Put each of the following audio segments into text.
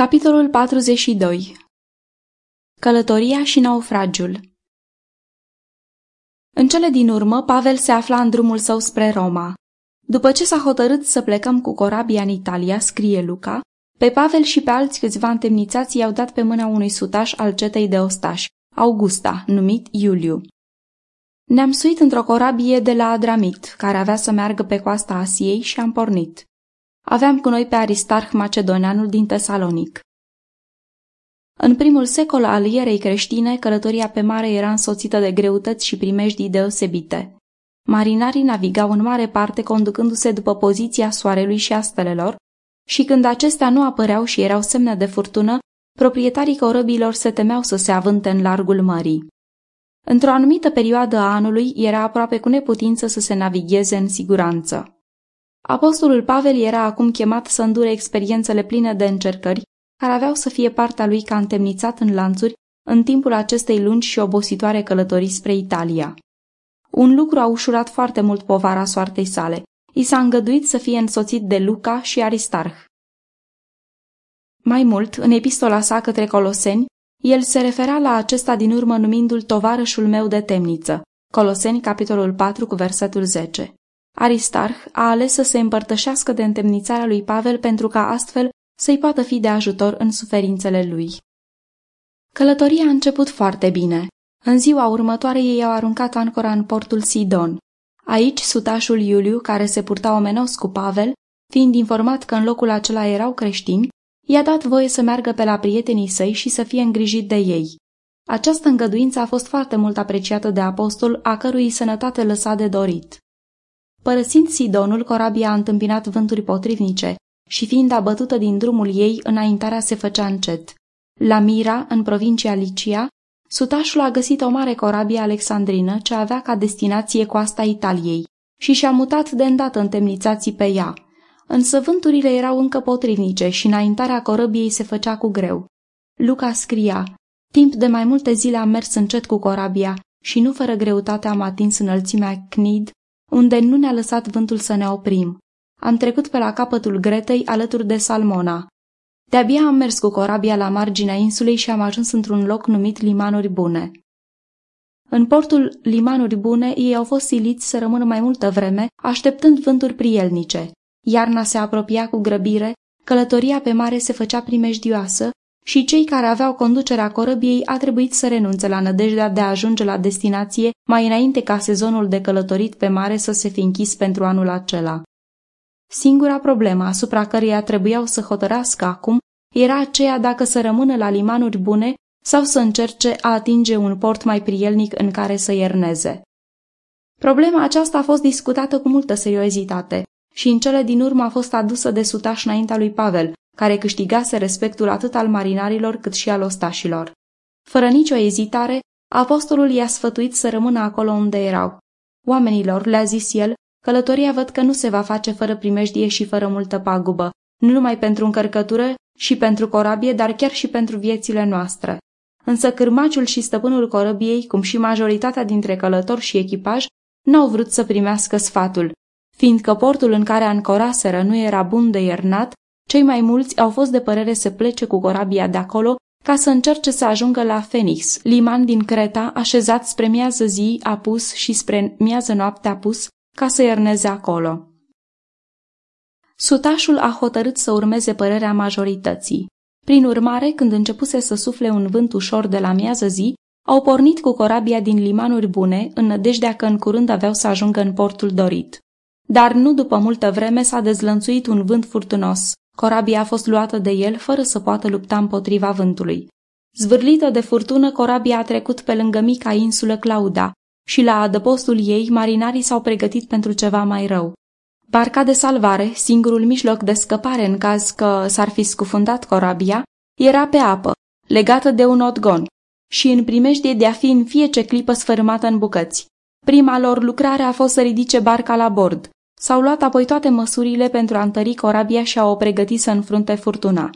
Capitolul 42 Călătoria și naufragiul În cele din urmă, Pavel se afla în drumul său spre Roma. După ce s-a hotărât să plecăm cu corabia în Italia, scrie Luca, pe Pavel și pe alți câțiva întemnițați i-au dat pe mâna unui sutaș al cetei de ostași, Augusta, numit Iuliu. Ne-am suit într-o corabie de la Adramit, care avea să meargă pe coasta Asiei și am pornit. Aveam cu noi pe Aristarh Macedoneanul din Tesalonic. În primul secol al ierei creștine, călătoria pe mare era însoțită de greutăți și primejdii deosebite. Marinarii navigau în mare parte conducându-se după poziția soarelui și a stelelor și când acestea nu apăreau și erau semne de furtună, proprietarii corăbilor se temeau să se avânte în largul mării. Într-o anumită perioadă a anului era aproape cu neputință să se navigheze în siguranță. Apostolul Pavel era acum chemat să îndure experiențele pline de încercări, care aveau să fie partea lui ca întemnițat în lanțuri în timpul acestei lungi și obositoare călătorii spre Italia. Un lucru a ușurat foarte mult povara soartei sale. I s-a îngăduit să fie însoțit de Luca și Aristarh. Mai mult, în epistola sa către Coloseni, el se refera la acesta din urmă numindu-l tovarășul meu de temniță. Coloseni, capitolul 4, cu versetul 10. Aristarh a ales să se împărtășească de întemnițarea lui Pavel pentru ca astfel să-i poată fi de ajutor în suferințele lui. Călătoria a început foarte bine. În ziua următoare ei au aruncat ancora în portul Sidon. Aici, sutașul Iuliu, care se purta omenos cu Pavel, fiind informat că în locul acela erau creștini, i-a dat voie să meargă pe la prietenii săi și să fie îngrijit de ei. Această îngăduință a fost foarte mult apreciată de apostol, a cărui sănătate lăsa de dorit. Părăsind Sidonul, corabia a întâmpinat vânturi potrivnice și fiind abătută din drumul ei, înaintarea se făcea încet. La Mira, în provincia Licia, sutașul a găsit o mare corabie alexandrină ce avea ca destinație coasta Italiei și și-a mutat de îndată întemnițații pe ea. Însă vânturile erau încă potrivnice și înaintarea corăbiei se făcea cu greu. Luca scria, Timp de mai multe zile am mers încet cu corabia și nu fără greutate am atins înălțimea Cnid, unde nu ne-a lăsat vântul să ne oprim. Am trecut pe la capătul Gretei alături de Salmona. De-abia am mers cu corabia la marginea insulei și am ajuns într-un loc numit Limanuri Bune. În portul Limanuri Bune, ei au fost siliți să rămână mai multă vreme, așteptând vânturi prielnice. Iarna se apropia cu grăbire, călătoria pe mare se făcea primejdioasă și cei care aveau conducerea corăbiei a trebuit să renunțe la nădejdea de a ajunge la destinație mai înainte ca sezonul de călătorit pe mare să se fi închis pentru anul acela. Singura problemă asupra căreia trebuiau să hotărască acum era aceea dacă să rămână la limanuri bune sau să încerce a atinge un port mai prielnic în care să ierneze. Problema aceasta a fost discutată cu multă seriozitate și în cele din urmă a fost adusă de sutaș înaintea lui Pavel, care câștigase respectul atât al marinarilor cât și al ostașilor. Fără nicio ezitare, apostolul i-a sfătuit să rămână acolo unde erau. Oamenilor, le-a zis el, călătoria văd că nu se va face fără primejdie și fără multă pagubă, nu numai pentru încărcătură și pentru corabie, dar chiar și pentru viețile noastre. Însă cârmaciul și stăpânul corăbiei, cum și majoritatea dintre călători și echipaj, n-au vrut să primească sfatul. Fiindcă portul în care ancoraseră nu era bun de iernat, cei mai mulți au fost de părere să plece cu corabia de acolo ca să încerce să ajungă la Phoenix, liman din Creta, așezat spre miază zi apus și spre miază noapte apus, ca să ierneze acolo. Sutașul a hotărât să urmeze părerea majorității. Prin urmare, când începuse să sufle un vânt ușor de la miază zi, au pornit cu corabia din limanuri bune, în nădejdea că în curând aveau să ajungă în portul dorit. Dar nu după multă vreme s-a dezlănțuit un vânt furtunos. Corabia a fost luată de el fără să poată lupta împotriva vântului. Zvârlită de furtună, corabia a trecut pe lângă mica insulă Clauda și la adăpostul ei marinarii s-au pregătit pentru ceva mai rău. Barca de salvare, singurul mijloc de scăpare în caz că s-ar fi scufundat corabia, era pe apă, legată de un odgon și în primejdie de a fi în fiece clipă sfărâmată în bucăți. Prima lor lucrare a fost să ridice barca la bord, S-au luat apoi toate măsurile pentru a întări corabia și a o pregăti să înfrunte furtuna.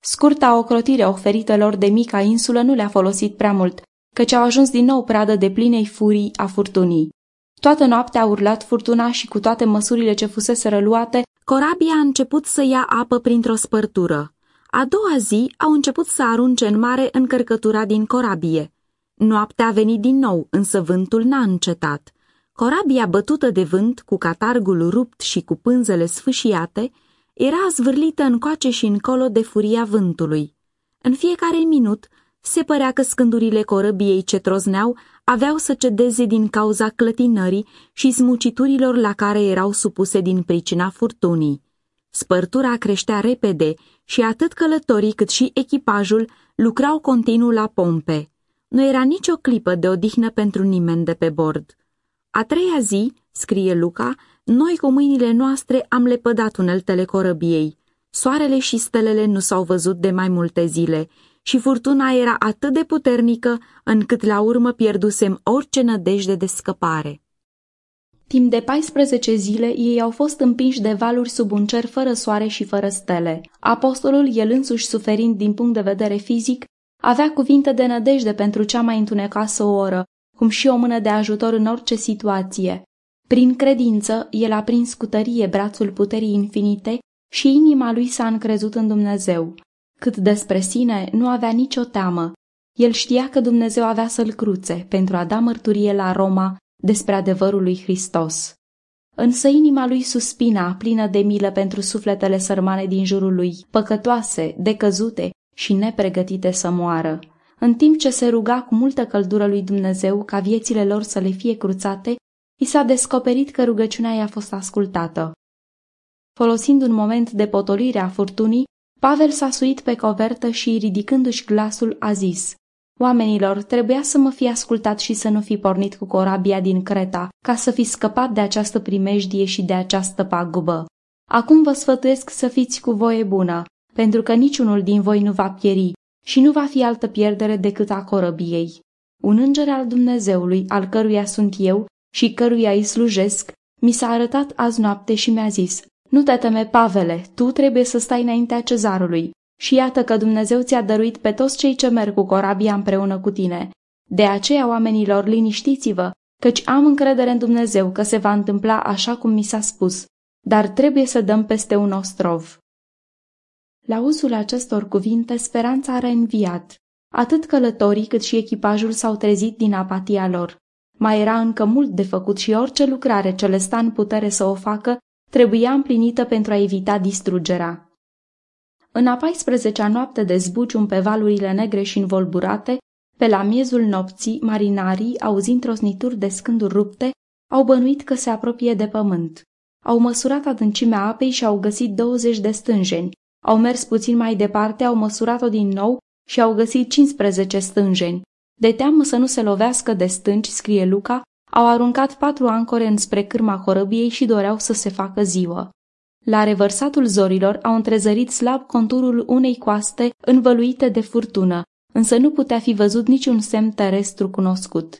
Scurta ocrotire oferită lor de mica insulă nu le-a folosit prea mult, căci au ajuns din nou pradă de plinei furii a furtunii. Toată noaptea a urlat furtuna și cu toate măsurile ce fusese luate, corabia a început să ia apă printr-o spărtură. A doua zi au început să arunce în mare încărcătura din corabie. Noaptea a venit din nou, însă vântul n-a încetat. Corabia bătută de vânt, cu catargul rupt și cu pânzele sfâșiate, era zvârlită încoace și încolo de furia vântului. În fiecare minut se părea că scândurile corăbiei ce trozneau aveau să cedeze din cauza clătinării și smuciturilor la care erau supuse din pricina furtunii. Spărtura creștea repede și atât călătorii cât și echipajul lucrau continuu la pompe. Nu era nicio clipă de odihnă pentru nimeni de pe bord. A treia zi, scrie Luca, noi cu mâinile noastre am lepădat uneltele corăbiei. Soarele și stelele nu s-au văzut de mai multe zile și furtuna era atât de puternică încât la urmă pierdusem orice nădejde de scăpare. Timp de 14 zile ei au fost împinși de valuri sub un cer fără soare și fără stele. Apostolul, el însuși suferind din punct de vedere fizic, avea cuvinte de nădejde pentru cea mai întunecoasă oră, cum și o mână de ajutor în orice situație. Prin credință, el a prins cu tărie brațul puterii infinite și inima lui s-a încrezut în Dumnezeu. Cât despre sine, nu avea nicio teamă. El știa că Dumnezeu avea să-l cruțe pentru a da mărturie la Roma despre adevărul lui Hristos. Însă inima lui suspina, plină de milă pentru sufletele sărmane din jurul lui, păcătoase, decăzute și nepregătite să moară. În timp ce se ruga cu multă căldură lui Dumnezeu ca viețile lor să le fie cruțate, i s-a descoperit că rugăciunea i-a fost ascultată. Folosind un moment de potolire a furtunii, Pavel s-a suit pe covertă și, ridicându-și glasul, a zis Oamenilor, trebuia să mă fi ascultat și să nu fi pornit cu corabia din Creta, ca să fi scăpat de această primejdie și de această pagubă. Acum vă sfătuiesc să fiți cu voie bună, pentru că niciunul din voi nu va pieri și nu va fi altă pierdere decât a corăbiei. Un înger al Dumnezeului, al căruia sunt eu și căruia îi slujesc, mi s-a arătat azi noapte și mi-a zis, nu te teme, Pavele, tu trebuie să stai înaintea cezarului. Și iată că Dumnezeu ți-a dăruit pe toți cei ce merg cu corabia împreună cu tine. De aceea, oamenilor, liniștiți-vă, căci am încredere în Dumnezeu că se va întâmpla așa cum mi s-a spus, dar trebuie să dăm peste un ostrov. La uzul acestor cuvinte, speranța a reînviat. Atât călătorii cât și echipajul s-au trezit din apatia lor. Mai era încă mult de făcut și orice lucrare ce le sta în putere să o facă trebuia împlinită pentru a evita distrugerea. În a 14-a noapte de zbucium pe valurile negre și învolburate, pe la miezul nopții, marinarii, auzind trosnituri de scânduri rupte, au bănuit că se apropie de pământ. Au măsurat adâncimea apei și au găsit 20 de stânjeni. Au mers puțin mai departe, au măsurat-o din nou și au găsit 15 stânjeni. De teamă să nu se lovească de stânci, scrie Luca, au aruncat patru ancore înspre cârma corăbiei și doreau să se facă ziua. La revărsatul zorilor au întrezărit slab conturul unei coaste învăluite de furtună, însă nu putea fi văzut niciun semn terestru cunoscut.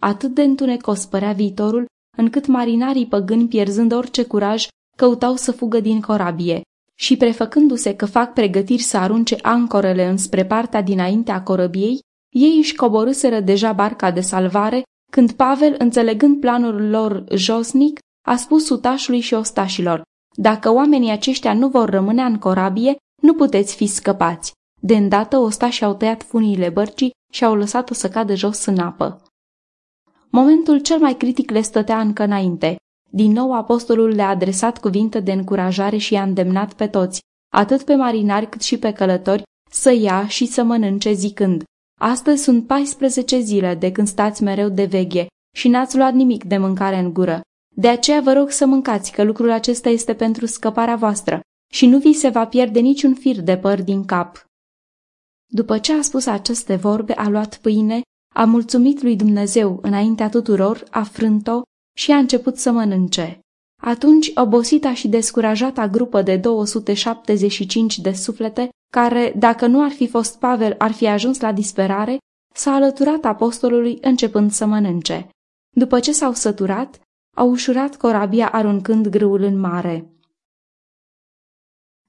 Atât de întunecos părea viitorul, încât marinarii păgâni, pierzând orice curaj, căutau să fugă din corabie și, prefăcându-se că fac pregătiri să arunce ancorele înspre partea dinaintea corăbiei, ei își coborâseră deja barca de salvare, când Pavel, înțelegând planul lor josnic, a spus sutașului și ostașilor, dacă oamenii aceștia nu vor rămâne în corabie, nu puteți fi scăpați. De îndată ostașii au tăiat funiile bărcii și au lăsat-o să cadă jos în apă. Momentul cel mai critic le stătea încă înainte. Din nou apostolul le-a adresat cuvinte de încurajare și i-a îndemnat pe toți, atât pe marinari cât și pe călători, să ia și să mănânce zicând, Astăzi sunt 14 zile de când stați mereu de veghe și n-ați luat nimic de mâncare în gură. De aceea vă rog să mâncați, că lucrul acesta este pentru scăparea voastră și nu vi se va pierde niciun fir de păr din cap. După ce a spus aceste vorbe, a luat pâine, a mulțumit lui Dumnezeu înaintea tuturor, a frânt-o și a început să mănânce. Atunci, obosita și descurajata grupă de 275 de suflete, care, dacă nu ar fi fost Pavel, ar fi ajuns la disperare, s-a alăturat apostolului începând să mănânce. După ce s-au săturat, au ușurat corabia aruncând grâul în mare.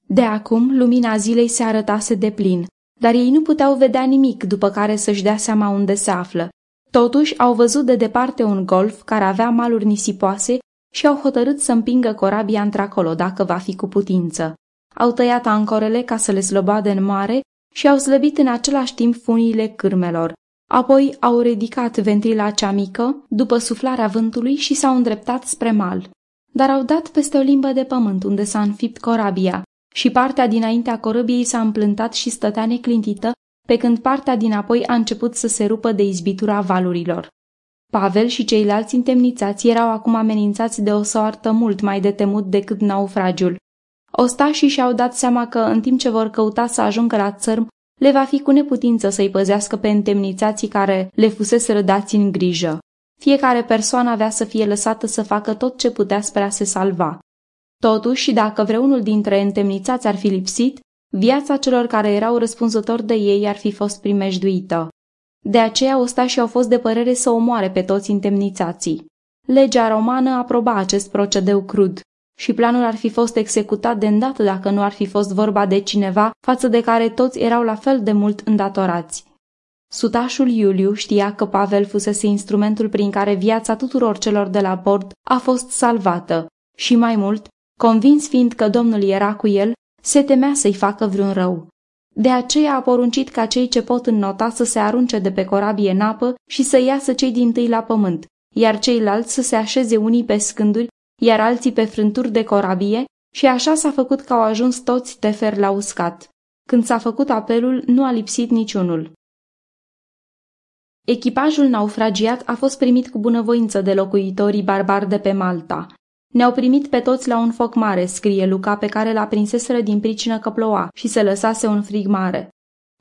De acum, lumina zilei se arătase de plin, dar ei nu puteau vedea nimic după care să-și dea seama unde se află. Totuși, au văzut de departe un golf care avea maluri nisipoase și au hotărât să împingă corabia într-acolo dacă va fi cu putință. au tăiat ancorele ca să le slobade în mare și au slăbit în același timp funiile cârmelor. Apoi au ridicat ventrila cea mică, după suflarea vântului și s-au îndreptat spre mal. Dar au dat peste o limbă de pământ unde s-a înfipt corabia și partea dinaintea corăbiei s-a împlântat și stătea neclintită, pe când partea din apoi a început să se rupă de izbitura valurilor. Pavel și ceilalți întemnițați erau acum amenințați de o soartă mult mai de temut decât naufragiul. Ostașii și-au dat seama că, în timp ce vor căuta să ajungă la țărm, le va fi cu neputință să-i păzească pe întemnițații care le fusese rădați în grijă. Fiecare persoană avea să fie lăsată să facă tot ce putea spre a se salva. Totuși, dacă vreunul dintre întemnițați ar fi lipsit, viața celor care erau răspunzători de ei ar fi fost primejduită. De aceea ostașii au fost de părere să omoare pe toți întemnițații. Legea romană aproba acest procedeu crud și planul ar fi fost executat de îndată dacă nu ar fi fost vorba de cineva față de care toți erau la fel de mult îndatorați. Sutașul Iuliu știa că Pavel fusese instrumentul prin care viața tuturor celor de la bord a fost salvată și mai mult, convins fiind că Domnul era cu el, se temea să-i facă vreun rău. De aceea a poruncit ca cei ce pot înnota să se arunce de pe corabie în apă și să iasă cei din tâi la pământ, iar ceilalți să se așeze unii pe scânduri, iar alții pe frânturi de corabie, și așa s-a făcut că au ajuns toți tefer la uscat. Când s-a făcut apelul, nu a lipsit niciunul. Echipajul naufragiat a fost primit cu bunăvoință de locuitorii barbari de pe Malta. Ne-au primit pe toți la un foc mare, scrie Luca, pe care l-a prinseseră din pricină că ploua și se lăsase un frig mare.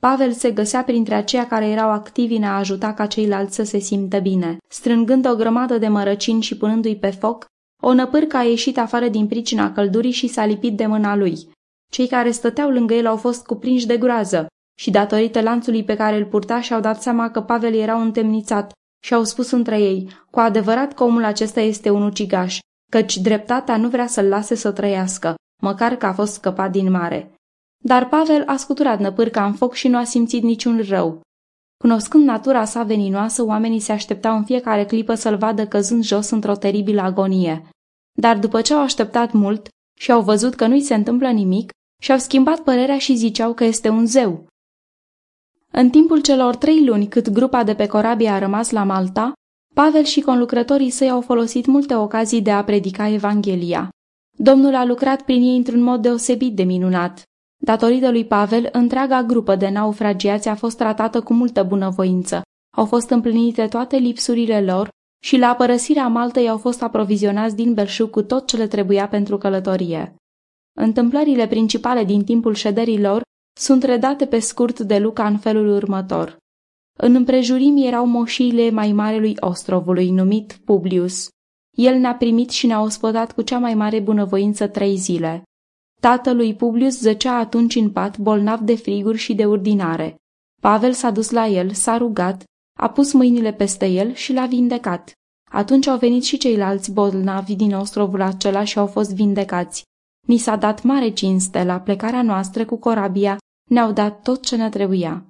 Pavel se găsea printre aceia care erau activi în a ajuta ca ceilalți să se simtă bine. Strângând o grămadă de mărăcini și punându-i pe foc, o năpârcă a ieșit afară din pricina căldurii și s-a lipit de mâna lui. Cei care stăteau lângă el au fost cuprinși de groază și datorită lanțului pe care îl purta și-au dat seama că Pavel era un temnițat și au spus între ei, cu adevărat că omul acesta este un ucigaș, căci dreptatea nu vrea să-l lase să trăiască, măcar că a fost scăpat din mare. Dar Pavel a scuturat năpârca în foc și nu a simțit niciun rău. Cunoscând natura sa veninoasă, oamenii se așteptau în fiecare clipă să-l vadă căzând jos într-o teribilă agonie. Dar după ce au așteptat mult și au văzut că nu-i se întâmplă nimic, și-au schimbat părerea și ziceau că este un zeu. În timpul celor trei luni cât grupa de pe corabie a rămas la Malta, Pavel și conlucrătorii săi au folosit multe ocazii de a predica Evanghelia. Domnul a lucrat prin ei într-un mod deosebit de minunat. Datorită lui Pavel, întreaga grupă de naufragiați a fost tratată cu multă bunăvoință. Au fost împlinite toate lipsurile lor și la părăsirea Maltei au fost aprovizionați din belșug cu tot ce le trebuia pentru călătorie. Întâmplările principale din timpul șederii lor sunt redate pe scurt de Luca în felul următor. În împrejurim erau moșiile mai marelui ostrovului, numit Publius. El ne-a primit și ne-a ospătat cu cea mai mare bunăvoință trei zile. Tatălui Publius zăcea atunci în pat, bolnav de friguri și de urdinare. Pavel s-a dus la el, s-a rugat, a pus mâinile peste el și l-a vindecat. Atunci au venit și ceilalți bolnavi din ostrovul acela și au fost vindecați. Ni s-a dat mare cinste la plecarea noastră cu corabia, ne-au dat tot ce ne trebuia.